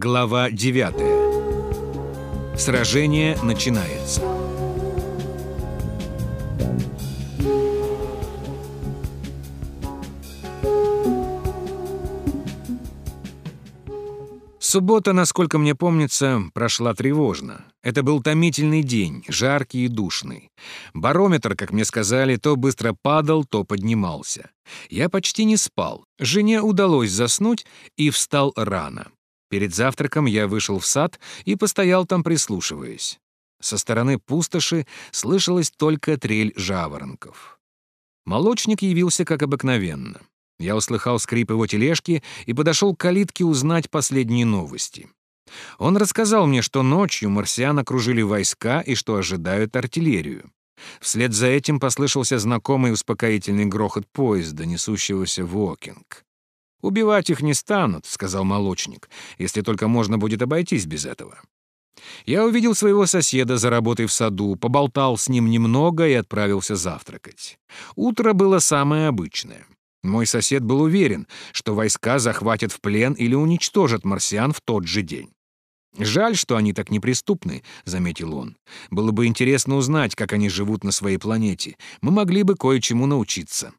Глава 9. Сражение начинается. Суббота, насколько мне помнится, прошла тревожно. Это был томительный день, жаркий и душный. Барометр, как мне сказали, то быстро падал, то поднимался. Я почти не спал. Жене удалось заснуть и встал рано. Перед завтраком я вышел в сад и постоял там, прислушиваясь. Со стороны пустоши слышалась только трель жаворонков. Молочник явился как обыкновенно. Я услыхал скрип его тележки и подошел к калитке узнать последние новости. Он рассказал мне, что ночью марсиан окружили войска и что ожидают артиллерию. Вслед за этим послышался знакомый успокоительный грохот поезда, несущегося в Окинг. «Убивать их не станут», — сказал молочник, «если только можно будет обойтись без этого». Я увидел своего соседа за работой в саду, поболтал с ним немного и отправился завтракать. Утро было самое обычное. Мой сосед был уверен, что войска захватят в плен или уничтожат марсиан в тот же день. «Жаль, что они так неприступны», — заметил он. «Было бы интересно узнать, как они живут на своей планете. Мы могли бы кое-чему научиться».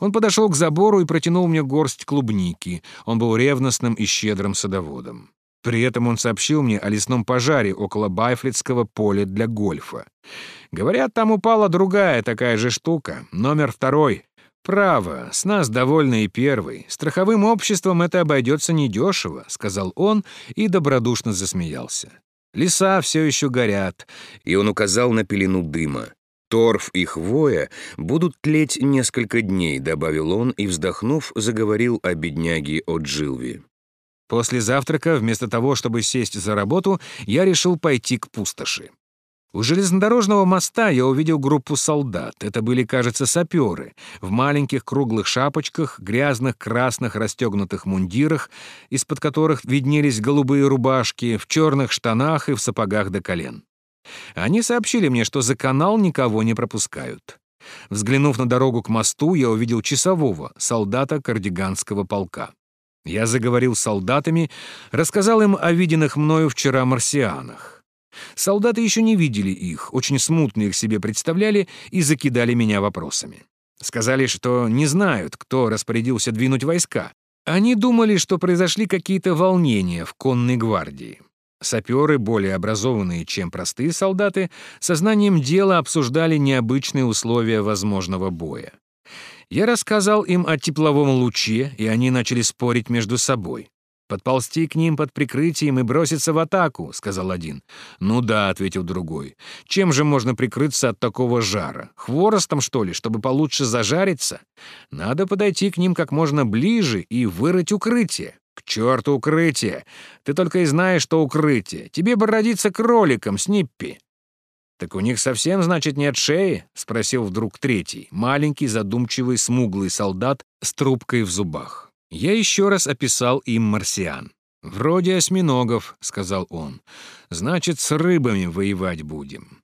Он подошел к забору и протянул мне горсть клубники. Он был ревностным и щедрым садоводом. При этом он сообщил мне о лесном пожаре около Байфлетского поля для гольфа. Говорят, там упала другая такая же штука, номер второй, «Право, с нас довольны и первый. Страховым обществом это обойдется недешево», — сказал он и добродушно засмеялся. «Леса все еще горят», — и он указал на пелену дыма. «Торф и хвоя будут тлеть несколько дней», — добавил он и, вздохнув, заговорил о бедняге Джилви. После завтрака, вместо того, чтобы сесть за работу, я решил пойти к пустоши. У железнодорожного моста я увидел группу солдат. Это были, кажется, саперы, в маленьких круглых шапочках, грязных красных расстегнутых мундирах, из-под которых виднелись голубые рубашки, в черных штанах и в сапогах до колен. Они сообщили мне, что за канал никого не пропускают. Взглянув на дорогу к мосту, я увидел часового, солдата кардиганского полка. Я заговорил с солдатами, рассказал им о виденных мною вчера марсианах. Солдаты еще не видели их, очень смутно их себе представляли и закидали меня вопросами. Сказали, что не знают, кто распорядился двинуть войска. Они думали, что произошли какие-то волнения в конной гвардии. Саперы, более образованные, чем простые солдаты, сознанием дела обсуждали необычные условия возможного боя. Я рассказал им о тепловом луче, и они начали спорить между собой. «Подползти к ним под прикрытием и броситься в атаку», — сказал один. «Ну да», — ответил другой. «Чем же можно прикрыться от такого жара? Хворостом, что ли, чтобы получше зажариться? Надо подойти к ним как можно ближе и вырыть укрытие». «К черту укрытие! Ты только и знаешь, что укрытие. Тебе бы родиться кроликом, Сниппи». «Так у них совсем, значит, нет шеи?» — спросил вдруг третий, маленький, задумчивый, смуглый солдат с трубкой в зубах. Я еще раз описал им марсиан. «Вроде осьминогов», — сказал он. «Значит, с рыбами воевать будем».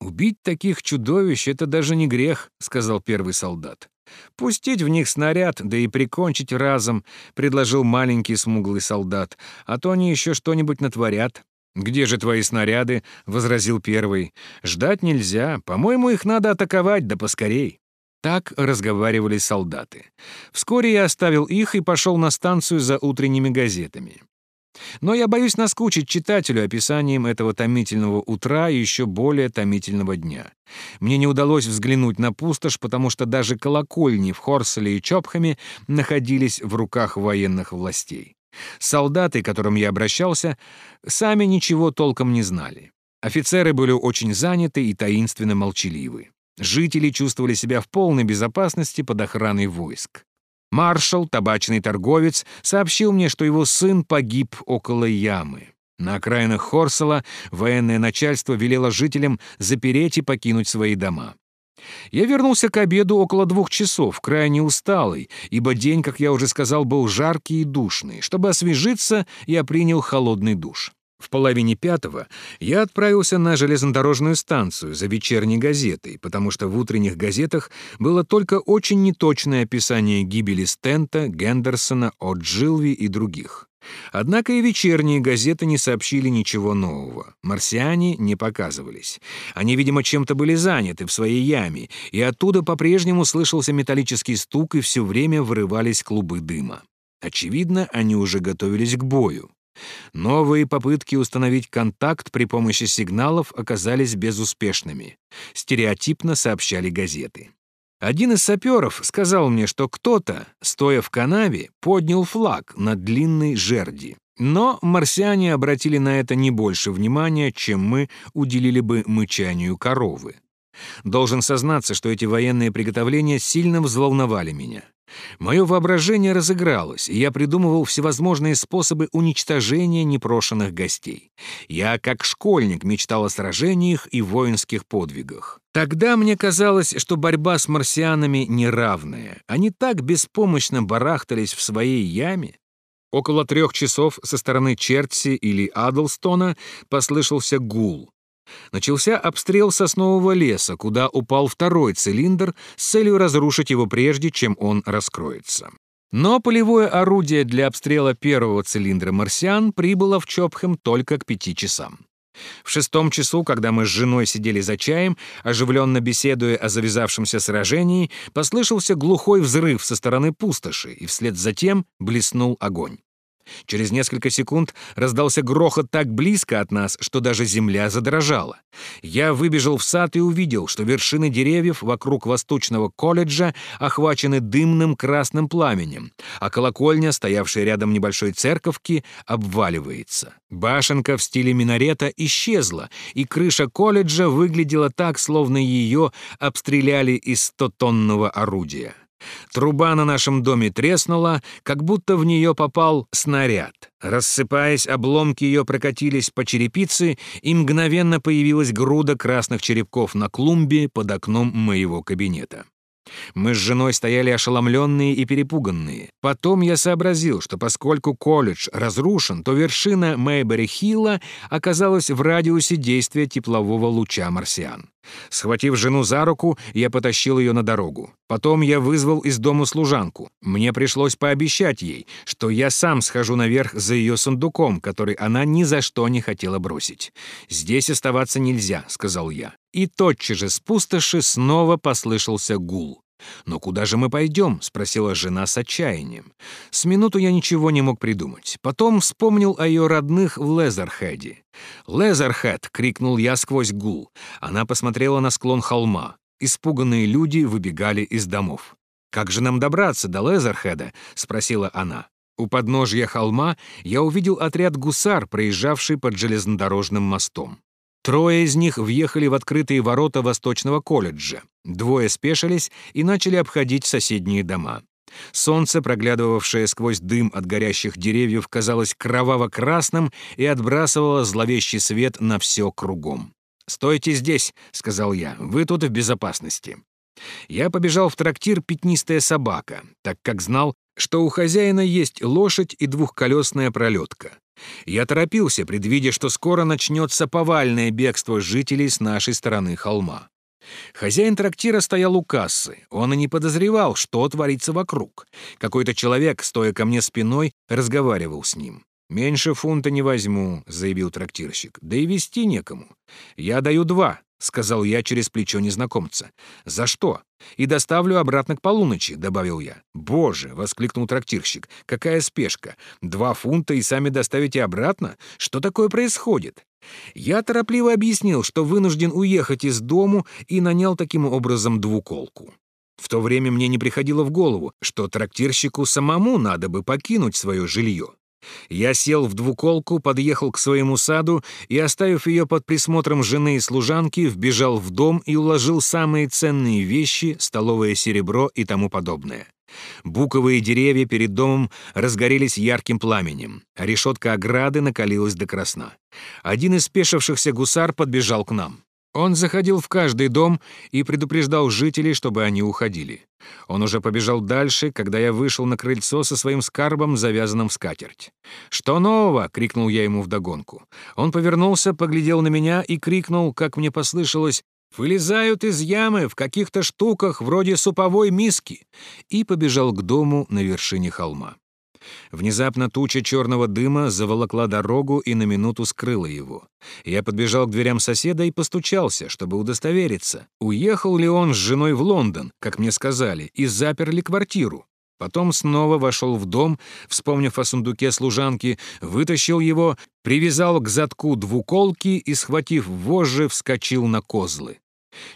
«Убить таких чудовищ — это даже не грех», — сказал первый солдат. «Пустить в них снаряд, да и прикончить разом», — предложил маленький смуглый солдат, «а то они еще что-нибудь натворят». «Где же твои снаряды?» — возразил первый. «Ждать нельзя. По-моему, их надо атаковать, да поскорей». Так разговаривали солдаты. Вскоре я оставил их и пошел на станцию за утренними газетами. Но я боюсь наскучить читателю описанием этого томительного утра и еще более томительного дня. Мне не удалось взглянуть на пустошь, потому что даже колокольни в Хорселе и Чопхаме находились в руках военных властей. Солдаты, к которым я обращался, сами ничего толком не знали. Офицеры были очень заняты и таинственно молчаливы. Жители чувствовали себя в полной безопасности под охраной войск. Маршал, табачный торговец, сообщил мне, что его сын погиб около ямы. На окраинах Хорсела военное начальство велело жителям запереть и покинуть свои дома. Я вернулся к обеду около двух часов, крайне усталый, ибо день, как я уже сказал, был жаркий и душный. Чтобы освежиться, я принял холодный душ. В половине пятого я отправился на железнодорожную станцию за вечерней газетой, потому что в утренних газетах было только очень неточное описание гибели Стента, Гендерсона, О'Джилви и других. Однако и вечерние газеты не сообщили ничего нового. Марсиане не показывались. Они, видимо, чем-то были заняты в своей яме, и оттуда по-прежнему слышался металлический стук, и все время вырывались клубы дыма. Очевидно, они уже готовились к бою. Новые попытки установить контакт при помощи сигналов оказались безуспешными. Стереотипно сообщали газеты. Один из саперов сказал мне, что кто-то, стоя в канаве, поднял флаг на длинной жерди. Но марсиане обратили на это не больше внимания, чем мы уделили бы мычанию коровы. Должен сознаться, что эти военные приготовления сильно взволновали меня. Мое воображение разыгралось, и я придумывал всевозможные способы уничтожения непрошенных гостей. Я, как школьник, мечтал о сражениях и воинских подвигах. Тогда мне казалось, что борьба с марсианами неравная. Они так беспомощно барахтались в своей яме. Около трех часов со стороны Чертси или Адлстона послышался гул. Начался обстрел соснового леса, куда упал второй цилиндр с целью разрушить его прежде, чем он раскроется. Но полевое орудие для обстрела первого цилиндра «Марсиан» прибыло в Чопхэм только к пяти часам. В шестом часу, когда мы с женой сидели за чаем, оживленно беседуя о завязавшемся сражении, послышался глухой взрыв со стороны пустоши, и вслед за тем блеснул огонь. Через несколько секунд раздался грохот так близко от нас, что даже земля задрожала. Я выбежал в сад и увидел, что вершины деревьев вокруг Восточного колледжа охвачены дымным красным пламенем, а колокольня, стоявшая рядом небольшой церковки, обваливается. Башенка в стиле минарета исчезла, и крыша колледжа выглядела так, словно ее обстреляли из стотонного орудия. Труба на нашем доме треснула, как будто в нее попал снаряд. Рассыпаясь, обломки ее прокатились по черепице, и мгновенно появилась груда красных черепков на клумбе под окном моего кабинета. Мы с женой стояли ошеломленные и перепуганные. Потом я сообразил, что поскольку колледж разрушен, то вершина Мэйбери-Хилла оказалась в радиусе действия теплового луча марсиан. Схватив жену за руку, я потащил ее на дорогу. Потом я вызвал из дома служанку. Мне пришлось пообещать ей, что я сам схожу наверх за ее сундуком, который она ни за что не хотела бросить. «Здесь оставаться нельзя», — сказал я. И тотчас же с пустоши снова послышался гул. «Но куда же мы пойдем?» — спросила жена с отчаянием. С минуту я ничего не мог придумать. Потом вспомнил о ее родных в Лезерхеде. «Лезерхед!» — крикнул я сквозь гул. Она посмотрела на склон холма. Испуганные люди выбегали из домов. «Как же нам добраться до Лезерхеда?» — спросила она. У подножья холма я увидел отряд гусар, проезжавший под железнодорожным мостом. Трое из них въехали в открытые ворота Восточного колледжа. Двое спешились и начали обходить соседние дома. Солнце, проглядывавшее сквозь дым от горящих деревьев, казалось кроваво-красным и отбрасывало зловещий свет на все кругом. «Стойте здесь», — сказал я, — «вы тут в безопасности». Я побежал в трактир «Пятнистая собака», так как знал, что у хозяина есть лошадь и двухколесная пролетка. Я торопился, предвидя, что скоро начнется повальное бегство жителей с нашей стороны холма. Хозяин трактира стоял у кассы. Он и не подозревал, что творится вокруг. Какой-то человек, стоя ко мне спиной, разговаривал с ним. «Меньше фунта не возьму», — заявил трактирщик. «Да и вести некому. Я даю два. — сказал я через плечо незнакомца. «За что?» «И доставлю обратно к полуночи», — добавил я. «Боже!» — воскликнул трактирщик. «Какая спешка! Два фунта и сами доставите обратно? Что такое происходит?» Я торопливо объяснил, что вынужден уехать из дому и нанял таким образом двуколку. В то время мне не приходило в голову, что трактирщику самому надо бы покинуть свое жилье. Я сел в двуколку, подъехал к своему саду и, оставив ее под присмотром жены и служанки, вбежал в дом и уложил самые ценные вещи, столовое серебро и тому подобное. Буковые деревья перед домом разгорелись ярким пламенем, а решетка ограды накалилась до красна. Один из спешившихся гусар подбежал к нам. Он заходил в каждый дом и предупреждал жителей, чтобы они уходили. Он уже побежал дальше, когда я вышел на крыльцо со своим скарбом, завязанным в скатерть. «Что нового?» — крикнул я ему вдогонку. Он повернулся, поглядел на меня и крикнул, как мне послышалось, «Вылезают из ямы в каких-то штуках вроде суповой миски!» и побежал к дому на вершине холма. Внезапно туча черного дыма заволокла дорогу и на минуту скрыла его. Я подбежал к дверям соседа и постучался, чтобы удостовериться, уехал ли он с женой в Лондон, как мне сказали, и запер ли квартиру. Потом снова вошел в дом, вспомнив о сундуке служанки, вытащил его, привязал к задку двуколки и, схватив вожжи, вскочил на козлы.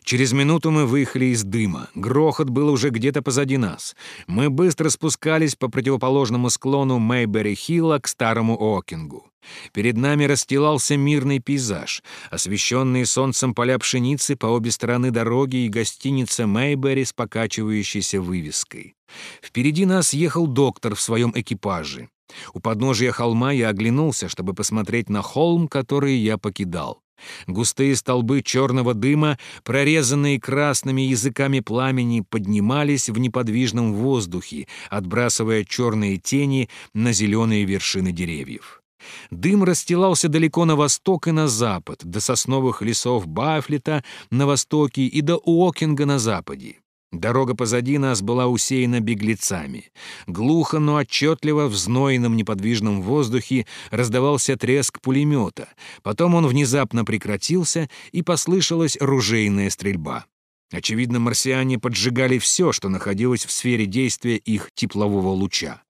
Через минуту мы выехали из дыма. Грохот был уже где-то позади нас. Мы быстро спускались по противоположному склону Мейбери-Хилла к старому Окингу. Перед нами расстилался мирный пейзаж, освещенные солнцем поля пшеницы по обе стороны дороги и гостиница Мейбери с покачивающейся вывеской. Впереди нас ехал доктор в своем экипаже. У подножия холма я оглянулся, чтобы посмотреть на холм, который я покидал. Густые столбы черного дыма, прорезанные красными языками пламени, поднимались в неподвижном воздухе, отбрасывая черные тени на зеленые вершины деревьев. Дым расстилался далеко на восток и на запад, до сосновых лесов Бафлета на востоке и до Уокинга на западе. Дорога позади нас была усеяна беглецами. Глухо, но отчетливо в знойном неподвижном воздухе раздавался треск пулемета. Потом он внезапно прекратился, и послышалась ружейная стрельба. Очевидно, марсиане поджигали все, что находилось в сфере действия их теплового луча.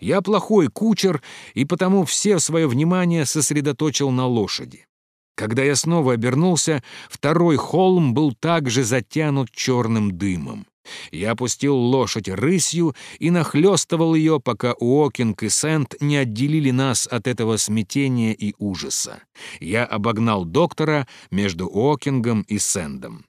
Я плохой кучер, и потому все свое внимание сосредоточил на лошади. Когда я снова обернулся, второй холм был также затянут черным дымом. Я опустил лошадь рысью и нахлёстывал ее, пока Уокинг и Сент не отделили нас от этого смятения и ужаса. Я обогнал доктора между Уокингом и Сэндом.